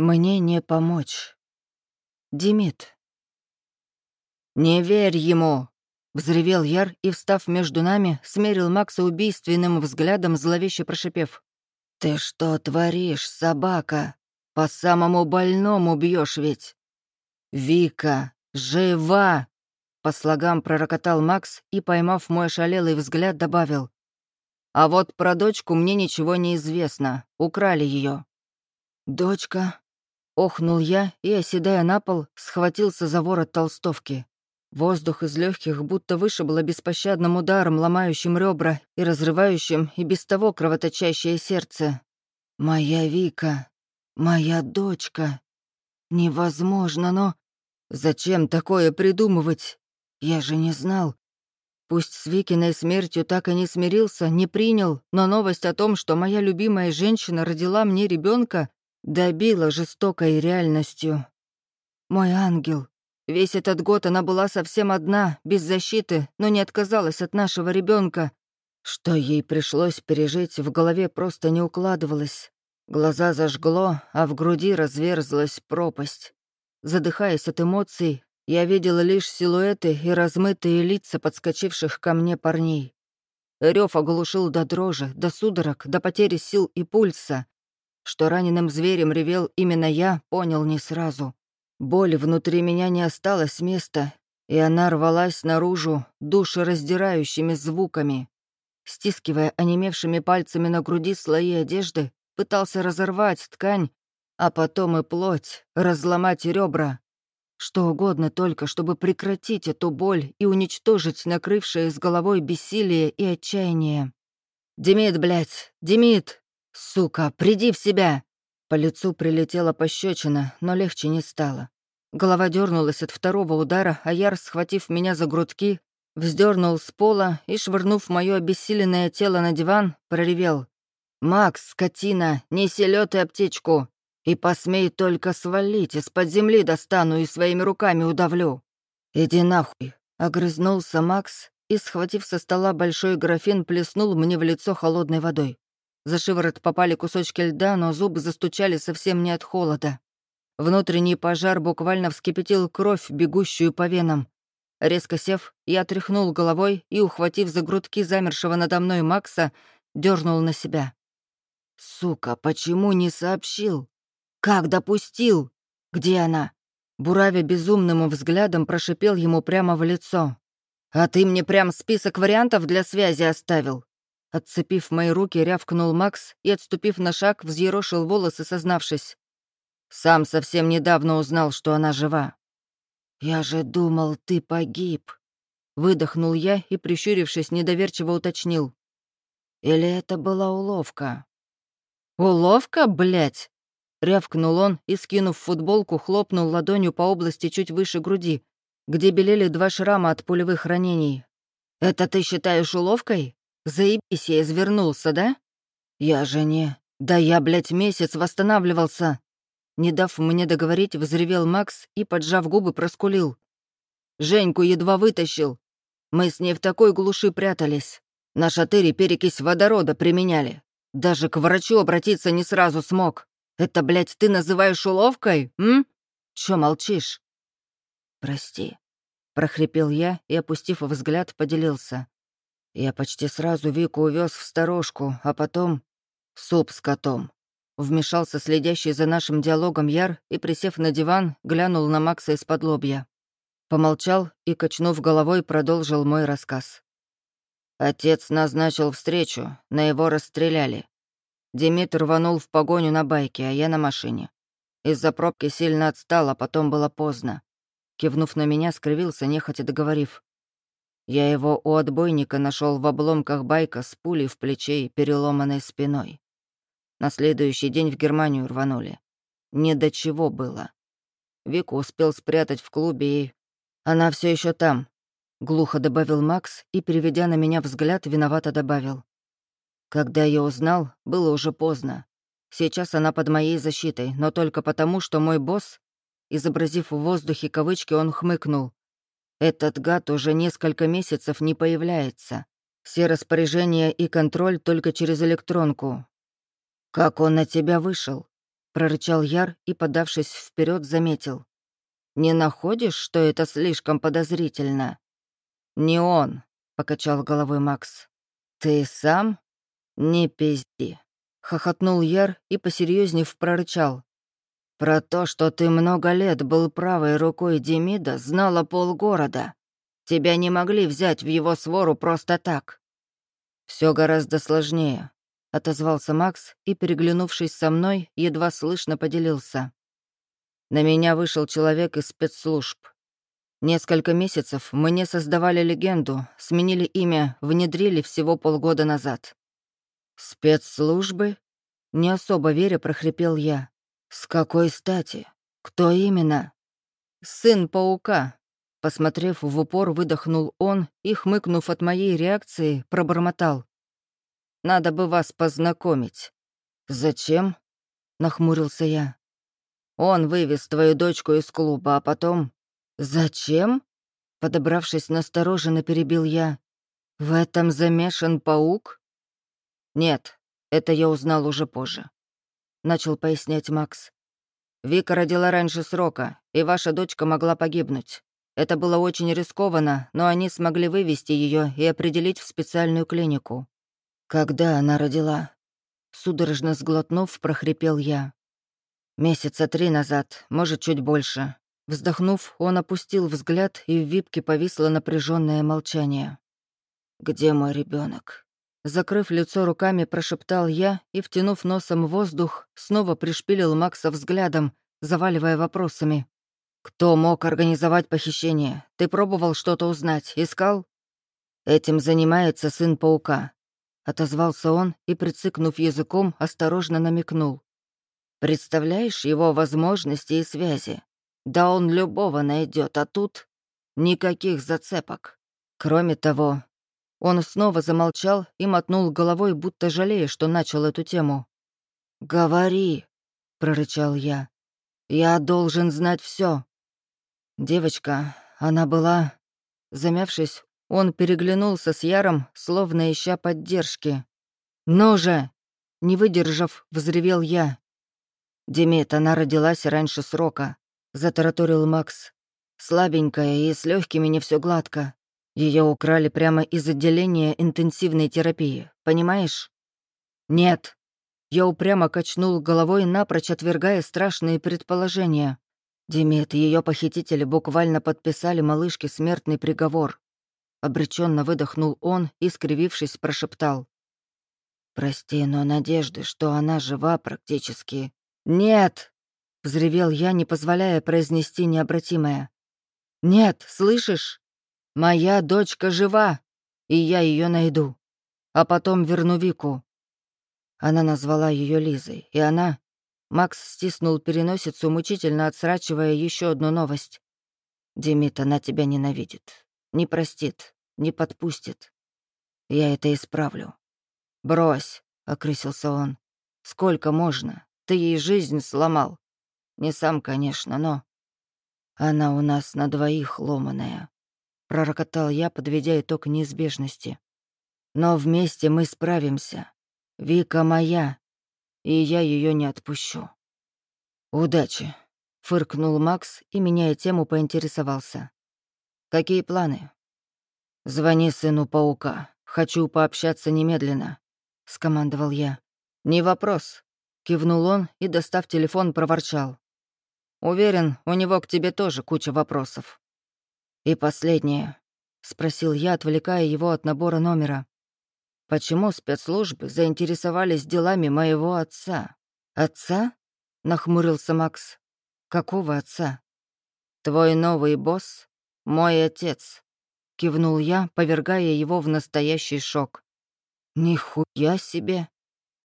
Мне не помочь. Демид. «Не верь ему!» — взревел Яр и, встав между нами, смерил Макса убийственным взглядом, зловеще прошипев. «Ты что творишь, собака? По самому больному бьешь ведь!» «Вика, жива!» По слогам пророкотал Макс и, поймав мой шалелый взгляд, добавил. «А вот про дочку мне ничего не известно. Украли ее. «Дочка?» Охнул я и, оседая на пол, схватился за ворот толстовки. Воздух из легких будто вышибло беспощадным ударом, ломающим ребра и разрывающим и без того кровоточащее сердце. «Моя Вика, моя дочка. Невозможно, но... Зачем такое придумывать? Я же не знал. Пусть с Викиной смертью так и не смирился, не принял, но новость о том, что моя любимая женщина родила мне ребенка, Добила жестокой реальностью. Мой ангел. Весь этот год она была совсем одна, без защиты, но не отказалась от нашего ребенка. Что ей пришлось пережить, в голове просто не укладывалось. Глаза зажгло, а в груди разверзлась пропасть. Задыхаясь от эмоций, я видела лишь силуэты и размытые лица подскочивших ко мне парней. Рев оглушил до дрожи, до судорог, до потери сил и пульса. Что раненым зверем ревел именно я, понял не сразу. Боль внутри меня не осталось места, и она рвалась наружу душераздирающими звуками. Стискивая онемевшими пальцами на груди слои одежды, пытался разорвать ткань, а потом и плоть, разломать ребра. Что угодно только, чтобы прекратить эту боль и уничтожить накрывшее с головой бессилие и отчаяние. «Демид, блядь! Демид! «Сука, приди в себя!» По лицу прилетела пощечина, но легче не стало. Голова дернулась от второго удара, а Яр, схватив меня за грудки, вздернул с пола и, швырнув мое обессиленное тело на диван, проревел. «Макс, скотина, неси лед и аптечку, и посмей только свалить, из-под земли достану и своими руками удавлю». «Иди нахуй», — огрызнулся Макс и, схватив со стола большой графин, плеснул мне в лицо холодной водой. За шиворот попали кусочки льда, но зубы застучали совсем не от холода. Внутренний пожар буквально вскипятил кровь, бегущую по венам. Резко сев, я тряхнул головой и, ухватив за грудки замершего надо мной Макса, дернул на себя. «Сука, почему не сообщил? Как допустил? Где она?» Буравя безумным взглядом прошипел ему прямо в лицо. «А ты мне прям список вариантов для связи оставил. Отцепив мои руки, рявкнул Макс и, отступив на шаг, взъерошил волосы, сознавшись. «Сам совсем недавно узнал, что она жива». «Я же думал, ты погиб», — выдохнул я и, прищурившись, недоверчиво уточнил. «Или это была уловка?» «Уловка, блядь?» — рявкнул он и, скинув футболку, хлопнул ладонью по области чуть выше груди, где белели два шрама от пулевых ранений. «Это ты считаешь уловкой?» Заебись я извернулся, да? Я же не... Да я, блядь, месяц восстанавливался. Не дав мне договорить, взревел Макс и, поджав губы, проскулил. Женьку едва вытащил. Мы с ней в такой глуши прятались. На шатыре перекись водорода применяли. Даже к врачу обратиться не сразу смог. Это, блядь, ты называешь уловкой, м? Чё молчишь? Прости, прохрипел я и, опустив взгляд, поделился. Я почти сразу Вику увез в сторожку, а потом... Суп с котом. Вмешался следящий за нашим диалогом Яр и, присев на диван, глянул на Макса из-под лобья. Помолчал и, качнув головой, продолжил мой рассказ. Отец назначил встречу, на его расстреляли. Демид рванул в погоню на байке, а я на машине. Из-за пробки сильно отстал, а потом было поздно. Кивнув на меня, скривился, нехотя договорив. Я его у отбойника нашел в обломках байка с пулей в плече и переломанной спиной. На следующий день в Германию рванули. Не до чего было. Вику успел спрятать в клубе и... Она все еще там, — глухо добавил Макс и, переведя на меня взгляд, виновато добавил. Когда я узнал, было уже поздно. Сейчас она под моей защитой, но только потому, что мой босс, изобразив в воздухе кавычки, он хмыкнул. Этот гад уже несколько месяцев не появляется. Все распоряжения и контроль только через электронку. Как он на тебя вышел? — прорычал Яр и, подавшись вперед, заметил. «Не находишь, что это слишком подозрительно?» «Не он», — покачал головой Макс. «Ты сам? Не пизди», — хохотнул Яр и, посерьезнев, прорычал. «Про то, что ты много лет был правой рукой Демида, знала полгорода. Тебя не могли взять в его свору просто так». Все гораздо сложнее», — отозвался Макс и, переглянувшись со мной, едва слышно поделился. На меня вышел человек из спецслужб. Несколько месяцев мы не создавали легенду, сменили имя, внедрили всего полгода назад. «Спецслужбы?» Не особо веря, прохрипел я. «С какой стати? Кто именно?» «Сын паука», Посмотрев в упор, выдохнул он и, хмыкнув от моей реакции, пробормотал. «Надо бы вас познакомить». «Зачем?» — нахмурился я. «Он вывез твою дочку из клуба, а потом «Зачем?» — подобравшись настороженно, перебил я. «В этом замешан паук?» «Нет, это я узнал уже позже», — начал пояснять Макс. «Вика родила раньше срока, и ваша дочка могла погибнуть. Это было очень рискованно, но они смогли вывести ее и определить в специальную клинику». «Когда она родила?» Судорожно сглотнув, прохрипел я. «Месяца три назад, может, чуть больше. Вздохнув, он опустил взгляд, и в випке повисло напряженное молчание. «Где мой ребенок? Закрыв лицо руками, прошептал я и, втянув носом воздух, снова пришпилил Макса взглядом, заваливая вопросами. «Кто мог организовать похищение? Ты пробовал что-то узнать? Искал?» «Этим занимается сын паука», — отозвался он и, прицикнув языком, осторожно намекнул. «Представляешь его возможности и связи? Да он любого найдет, а тут никаких зацепок. Кроме того, он снова замолчал и мотнул головой, будто жалея, что начал эту тему. «Говори», — прорычал я. «Я должен знать все. Девочка, она была... Замявшись, он переглянулся с Яром, словно ища поддержки. «Ну же!» — не выдержав, взревел я. Демет, она родилась раньше срока. — затараторил Макс. «Слабенькая и с легкими не все гладко. Ее украли прямо из отделения интенсивной терапии, понимаешь?» «Нет». Я упрямо качнул головой, напрочь отвергая страшные предположения. Демет, ее похитители буквально подписали малышке смертный приговор. Обреченно выдохнул он и, скривившись, прошептал. «Прости, но надежды, что она жива практически...» «Нет!» — взревел я, не позволяя произнести необратимое. «Нет, слышишь? Моя дочка жива, и я ее найду. А потом верну Вику». Она назвала ее Лизой, и она... Макс стиснул переносицу, мучительно отсрачивая еще одну новость. «Демид, она тебя ненавидит. Не простит, не подпустит. Я это исправлю». «Брось», — окрысился он. «Сколько можно? Ты ей жизнь сломал. Не сам, конечно, но... Она у нас на двоих ломаная. Пророкотал я, подведя итог неизбежности. Но вместе мы справимся. Вика моя, и я ее не отпущу. Удачи, фыркнул Макс и, меняя тему, поинтересовался. Какие планы? Звони сыну паука. Хочу пообщаться немедленно, скомандовал я. Не вопрос, кивнул он и, достав телефон, проворчал. Уверен, у него к тебе тоже куча вопросов. И последнее, спросил я, отвлекая его от набора номера. Почему спецслужбы заинтересовались делами моего отца? Отца? нахмурился Макс. Какого отца? Твой новый босс — мой отец, кивнул я, повергая его в настоящий шок. Нихуя себе!